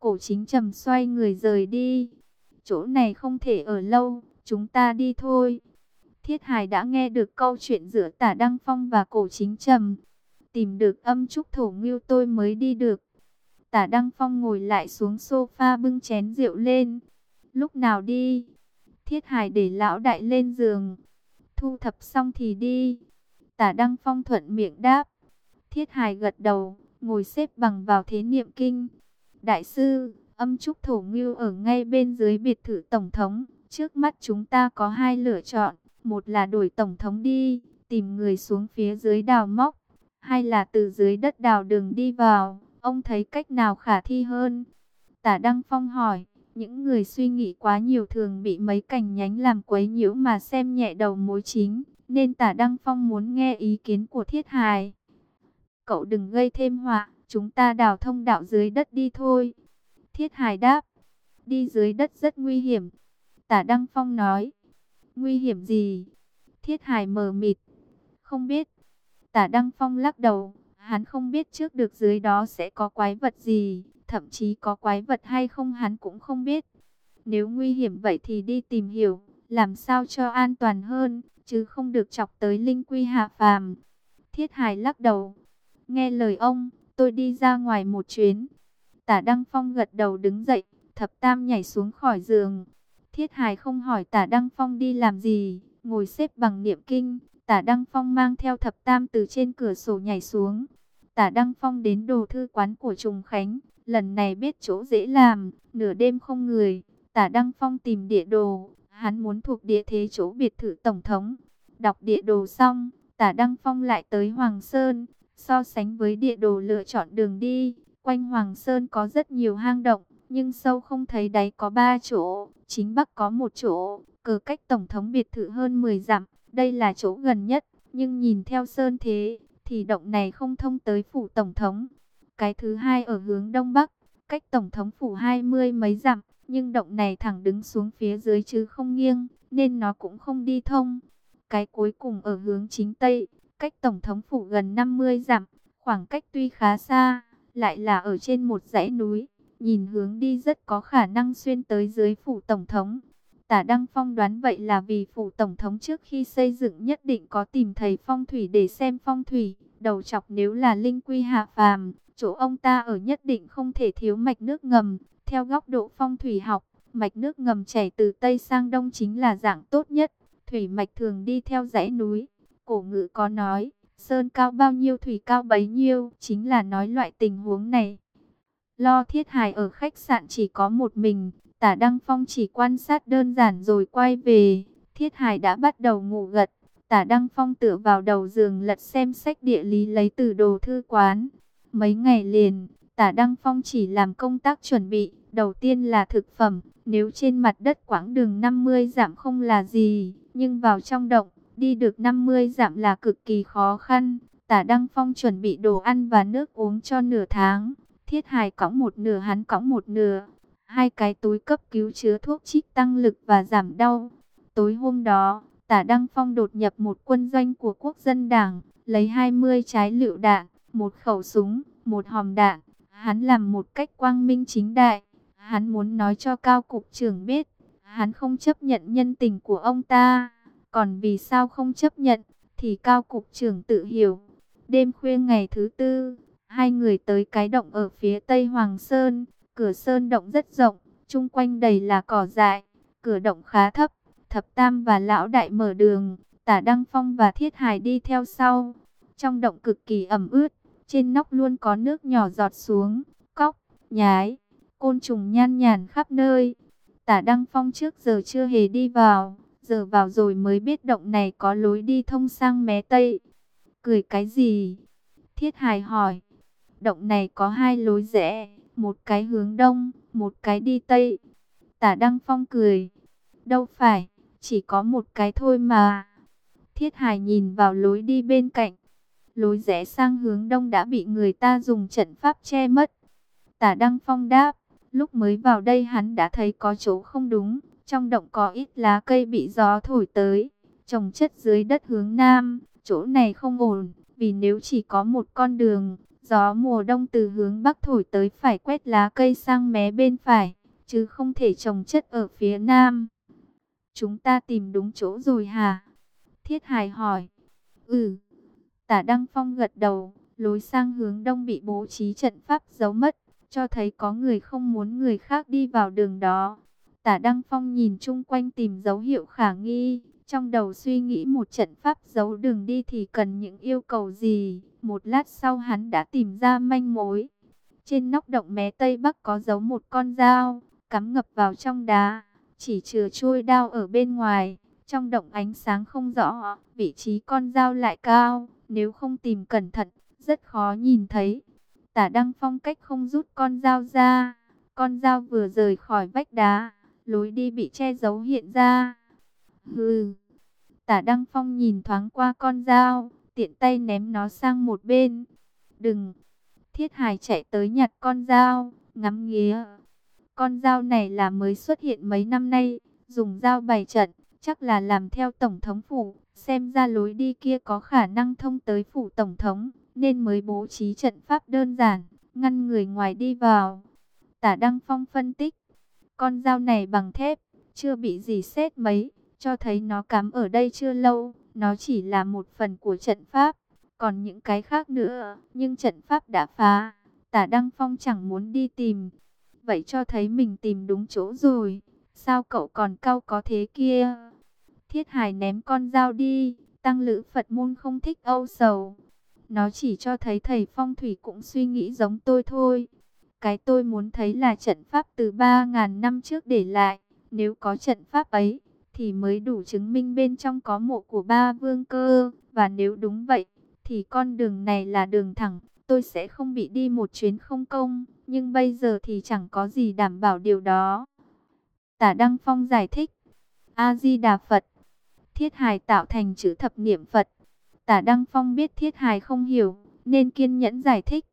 Cổ chính trầm xoay người rời đi chỗ này không thể ở lâu, chúng ta đi thôi. Thiết Hải đã nghe được câu chuyện giữa tả Đăng Phong và cổ chính trầm. Tìm được âm trúc thổ ngưu tôi mới đi được. Tả Đăng Phong ngồi lại xuống sofa bưng chén rượu lên. Lúc nào đi? Thiết Hải để lão đại lên giường. Thu thập xong thì đi. Tả Đăng Phong thuận miệng đáp. Thiết Hải gật đầu, ngồi xếp bằng vào thế niệm kinh. Đại sư, âm trúc thổ ngưu ở ngay bên dưới biệt thự tổng thống. Trước mắt chúng ta có hai lựa chọn. Một là đổi tổng thống đi, tìm người xuống phía dưới đào móc. Hai là từ dưới đất đào đường đi vào. Ông thấy cách nào khả thi hơn? Tả Đăng Phong hỏi. Những người suy nghĩ quá nhiều thường bị mấy cành nhánh làm quấy nhiễu mà xem nhẹ đầu mối chính. Nên tả Đăng Phong muốn nghe ý kiến của Thiết Hài. Cậu đừng gây thêm họa, chúng ta đào thông đạo dưới đất đi thôi. Thiết Hài đáp, đi dưới đất rất nguy hiểm. Tả Đăng Phong nói, nguy hiểm gì? Thiết Hài mờ mịt, không biết. Tả Đăng Phong lắc đầu, hắn không biết trước được dưới đó sẽ có quái vật gì, thậm chí có quái vật hay không hắn cũng không biết. Nếu nguy hiểm vậy thì đi tìm hiểu, làm sao cho an toàn hơn, chứ không được chọc tới linh quy hạ phàm. Thiết Hải lắc đầu, nghe lời ông, tôi đi ra ngoài một chuyến. Tả Đăng Phong gật đầu đứng dậy, thập tam nhảy xuống khỏi giường. Thiết Hải không hỏi tả Đăng Phong đi làm gì, ngồi xếp bằng niệm kinh. Tả Đăng Phong mang theo thập tam từ trên cửa sổ nhảy xuống. Tả Đăng Phong đến đồ thư quán của Trùng Khánh, lần này biết chỗ dễ làm, nửa đêm không người. Tả Đăng Phong tìm địa đồ, hắn muốn thuộc địa thế chỗ biệt thự Tổng thống. Đọc địa đồ xong, Tả Đăng Phong lại tới Hoàng Sơn, so sánh với địa đồ lựa chọn đường đi. Quanh Hoàng Sơn có rất nhiều hang động, nhưng sâu không thấy đáy có ba chỗ, chính bắc có một chỗ, cờ cách Tổng thống biệt thự hơn 10 dặm. Đây là chỗ gần nhất, nhưng nhìn theo Sơn thế, thì động này không thông tới phủ Tổng thống. Cái thứ hai ở hướng Đông Bắc, cách Tổng thống phủ hai mươi mấy dặm, nhưng động này thẳng đứng xuống phía dưới chứ không nghiêng, nên nó cũng không đi thông. Cái cuối cùng ở hướng chính Tây, cách Tổng thống phủ gần 50 dặm, khoảng cách tuy khá xa, lại là ở trên một dãy núi, nhìn hướng đi rất có khả năng xuyên tới dưới phủ Tổng thống. Tả Đăng Phong đoán vậy là vì phủ Tổng thống trước khi xây dựng nhất định có tìm thầy phong thủy để xem phong thủy, đầu chọc nếu là linh quy hạ phàm, chỗ ông ta ở nhất định không thể thiếu mạch nước ngầm, theo góc độ phong thủy học, mạch nước ngầm chảy từ Tây sang Đông chính là dạng tốt nhất. Thủy mạch thường đi theo dãy núi. Cổ ngữ có nói, sơn cao bao nhiêu thủy cao bấy nhiêu, chính là nói loại tình huống này. Lo thiết hài ở khách sạn chỉ có một mình, tả Đăng Phong chỉ quan sát đơn giản rồi quay về. Thiết hài đã bắt đầu ngủ gật, tả Đăng Phong tựa vào đầu giường lật xem sách địa lý lấy từ đồ thư quán. Mấy ngày liền, tả Đăng Phong chỉ làm công tác chuẩn bị, đầu tiên là thực phẩm, nếu trên mặt đất quãng đường 50 giảm không là gì, nhưng vào trong động, đi được 50 dặm là cực kỳ khó khăn. Tả Đăng Phong chuẩn bị đồ ăn và nước uống cho nửa tháng. Thiết Hải cõng một nửa hắn cõng một nửa. Hai cái túi cấp cứu chứa thuốc trích tăng lực và giảm đau. Tối hôm đó, Tả Đăng Phong đột nhập một quân doanh của quốc dân đảng, lấy 20 trái lựu đạn, một khẩu súng, một hòm đạn. Hắn làm một cách quang minh chính đại. Hắn muốn nói cho cao cục trưởng biết, hắn không chấp nhận nhân tình của ông ta. Còn vì sao không chấp nhận, thì cao cục trưởng tự hiểu. Đêm khuya ngày thứ tư, hai người tới cái động ở phía tây Hoàng Sơn. Cửa sơn động rất rộng, chung quanh đầy là cỏ dại. Cửa động khá thấp, thập tam và lão đại mở đường. Tả Đăng Phong và Thiết Hải đi theo sau. Trong động cực kỳ ẩm ướt, trên nóc luôn có nước nhỏ giọt xuống. Cóc, nhái, côn trùng nhan nhản khắp nơi. Tả Đăng Phong trước giờ chưa hề đi vào, giờ vào rồi mới biết động này có lối đi thông sang mé Tây. Cười cái gì? Thiết Hải hỏi. Động này có hai lối rẽ, một cái hướng đông, một cái đi Tây. Tả Đăng Phong cười. Đâu phải, chỉ có một cái thôi mà. Thiết Hải nhìn vào lối đi bên cạnh. Lối rẽ sang hướng đông đã bị người ta dùng trận pháp che mất. Tả Đăng Phong đáp, lúc mới vào đây hắn đã thấy có chỗ không đúng. Trong động có ít lá cây bị gió thổi tới, trồng chất dưới đất hướng nam, chỗ này không ổn, vì nếu chỉ có một con đường, gió mùa đông từ hướng bắc thổi tới phải quét lá cây sang mé bên phải, chứ không thể trồng chất ở phía nam. Chúng ta tìm đúng chỗ rồi hả? Thiết Hải hỏi. Ừ. Tả Đăng Phong gật đầu, lối sang hướng đông bị bố trí trận pháp giấu mất, cho thấy có người không muốn người khác đi vào đường đó. Tả Đăng Phong nhìn chung quanh tìm dấu hiệu khả nghi, trong đầu suy nghĩ một trận pháp giấu đường đi thì cần những yêu cầu gì. Một lát sau hắn đã tìm ra manh mối. Trên nóc động mé Tây Bắc có giấu một con dao, cắm ngập vào trong đá, chỉ chừa trôi đao ở bên ngoài. Trong động ánh sáng không rõ, vị trí con dao lại cao, nếu không tìm cẩn thận, rất khó nhìn thấy. Tả Đăng Phong cách không rút con dao ra, con dao vừa rời khỏi vách đá, lối đi bị che giấu hiện ra. Hừ, tả Đăng Phong nhìn thoáng qua con dao, tiện tay ném nó sang một bên. Đừng, thiết hài chạy tới nhặt con dao, ngắm nghía. Con dao này là mới xuất hiện mấy năm nay, dùng dao bày trận, chắc là làm theo Tổng thống phủ. Xem ra lối đi kia có khả năng thông tới phủ Tổng thống, nên mới bố trí trận pháp đơn giản, ngăn người ngoài đi vào. Tả Đăng Phong phân tích, con dao này bằng thép, chưa bị gì xét mấy, cho thấy nó cắm ở đây chưa lâu, nó chỉ là một phần của trận pháp, còn những cái khác nữa, nhưng trận pháp đã phá, tả Đăng Phong chẳng muốn đi tìm. Vậy cho thấy mình tìm đúng chỗ rồi, sao cậu còn cao có thế kia? Thiết Hải ném con dao đi, tăng lữ Phật môn không thích âu sầu. Nó chỉ cho thấy thầy phong thủy cũng suy nghĩ giống tôi thôi. Cái tôi muốn thấy là trận pháp từ 3.000 năm trước để lại. Nếu có trận pháp ấy, thì mới đủ chứng minh bên trong có mộ của ba vương cơ. Và nếu đúng vậy, thì con đường này là đường thẳng. Tôi sẽ không bị đi một chuyến không công. Nhưng bây giờ thì chẳng có gì đảm bảo điều đó. Tả Đăng Phong giải thích. A-di-đà Phật. Thiết hài tạo thành chữ thập niệm Phật. Tả Đăng Phong biết thiết hài không hiểu, nên kiên nhẫn giải thích.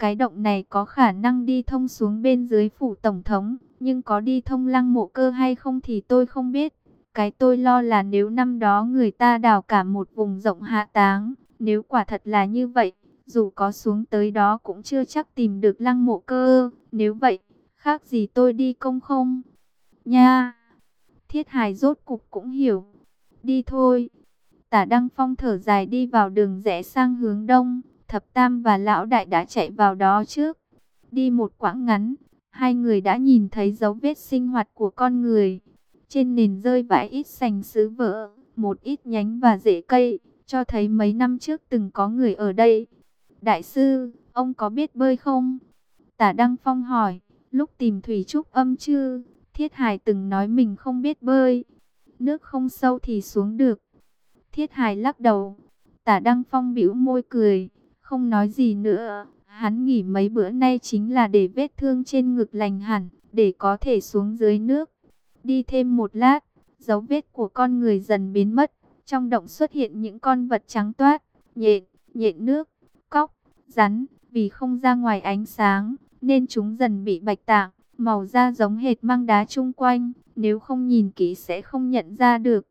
Cái động này có khả năng đi thông xuống bên dưới phủ tổng thống, nhưng có đi thông lăng mộ cơ hay không thì tôi không biết. Cái tôi lo là nếu năm đó người ta đào cả một vùng rộng hạ táng, nếu quả thật là như vậy, dù có xuống tới đó cũng chưa chắc tìm được lăng mộ cơ. Nếu vậy, khác gì tôi đi công không? Nha! Thiết hài rốt cục cũng hiểu. Đi thôi! Tả Đăng Phong thở dài đi vào đường rẽ sang hướng đông, Thập Tam và Lão Đại đã chạy vào đó trước. Đi một quãng ngắn, hai người đã nhìn thấy dấu vết sinh hoạt của con người. Trên nền rơi vãi ít sành sứ vỡ, một ít nhánh và rễ cây, cho thấy mấy năm trước từng có người ở đây. Đại sư, ông có biết bơi không? Tả Đăng Phong hỏi, lúc tìm Thủy Trúc âm chư, Thiết Hải từng nói mình không biết bơi. Nước không sâu thì xuống được, Thiết Hải lắc đầu. Tả Đăng Phong bĩu môi cười, không nói gì nữa. Hắn nghỉ mấy bữa nay chính là để vết thương trên ngực lành hẳn, để có thể xuống dưới nước. Đi thêm một lát, dấu vết của con người dần biến mất. Trong động xuất hiện những con vật trắng toát, nhện, nhện nước, cóc, rắn. Vì không ra ngoài ánh sáng, nên chúng dần bị bạch tạng, màu da giống hệt mang đá chung quanh. Nếu không nhìn kỹ sẽ không nhận ra được.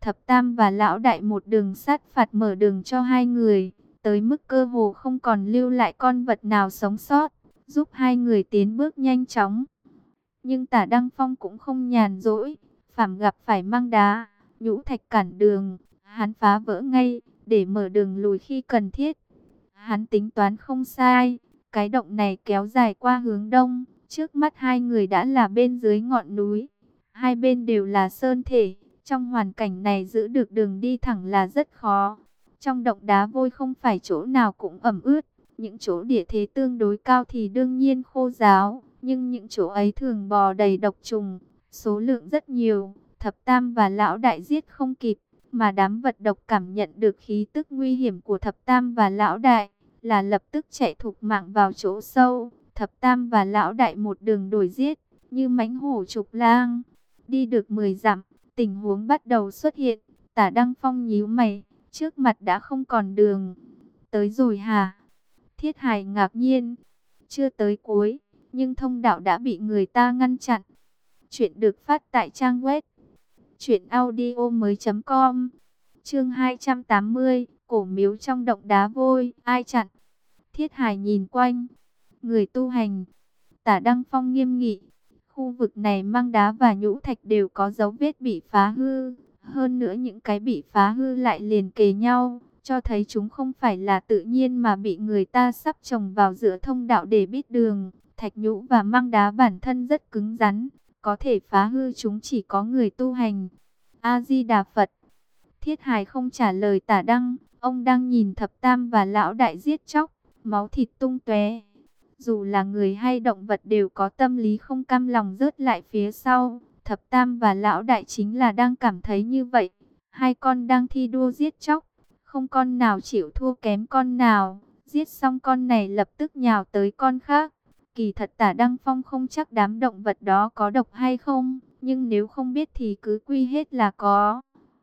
Thập Tam và Lão Đại một đường sát phạt mở đường cho hai người, tới mức cơ hồ không còn lưu lại con vật nào sống sót, giúp hai người tiến bước nhanh chóng. Nhưng tả Đăng Phong cũng không nhàn rỗi, phạm gặp phải mang đá, nhũ thạch cản đường, hắn phá vỡ ngay, để mở đường lùi khi cần thiết. Hắn tính toán không sai, cái động này kéo dài qua hướng đông, trước mắt hai người đã là bên dưới ngọn núi. Hai bên đều là sơn thể, trong hoàn cảnh này giữ được đường đi thẳng là rất khó. Trong động đá vôi không phải chỗ nào cũng ẩm ướt. Những chỗ địa thế tương đối cao thì đương nhiên khô ráo. Nhưng những chỗ ấy thường bò đầy độc trùng. Số lượng rất nhiều. Thập Tam và Lão Đại giết không kịp. Mà đám vật độc cảm nhận được khí tức nguy hiểm của Thập Tam và Lão Đại. Là lập tức chạy thục mạng vào chỗ sâu. Thập Tam và Lão Đại một đường đuổi giết. Như mãnh hổ trục lang. Đi được 10 dặm Tình huống bắt đầu xuất hiện, tả Đăng Phong nhíu mày, trước mặt đã không còn đường. Tới rồi hả? Thiết Hải ngạc nhiên, chưa tới cuối, nhưng thông đạo đã bị người ta ngăn chặn. Chuyện được phát tại trang web truyệnaudiomoi.com. Chương 280, cổ miếu trong động đá vôi, ai chặn? Thiết Hải nhìn quanh, người tu hành. Tả Đăng Phong nghiêm nghị, Khu vực này mang đá và nhũ thạch đều có dấu vết bị phá hư. Hơn nữa những cái bị phá hư lại liền kề nhau, cho thấy chúng không phải là tự nhiên mà bị người ta sắp trồng vào giữa thông đạo để biết đường. Thạch nhũ và măng đá bản thân rất cứng rắn, có thể phá hư chúng chỉ có người tu hành. A-di-đà Phật Thiết hài không trả lời tả đăng, ông đang nhìn thập tam và lão đại giết chóc, máu thịt tung tóe. Dù là người hay động vật đều có tâm lý không cam lòng rớt lại phía sau. Thập tam và lão đại chính là đang cảm thấy như vậy. Hai con đang thi đua giết chóc, không con nào chịu thua kém con nào. Giết xong con này lập tức nhào tới con khác. Kỳ thật tả Đăng Phong không chắc đám động vật đó có độc hay không, nhưng nếu không biết thì cứ quy hết là có.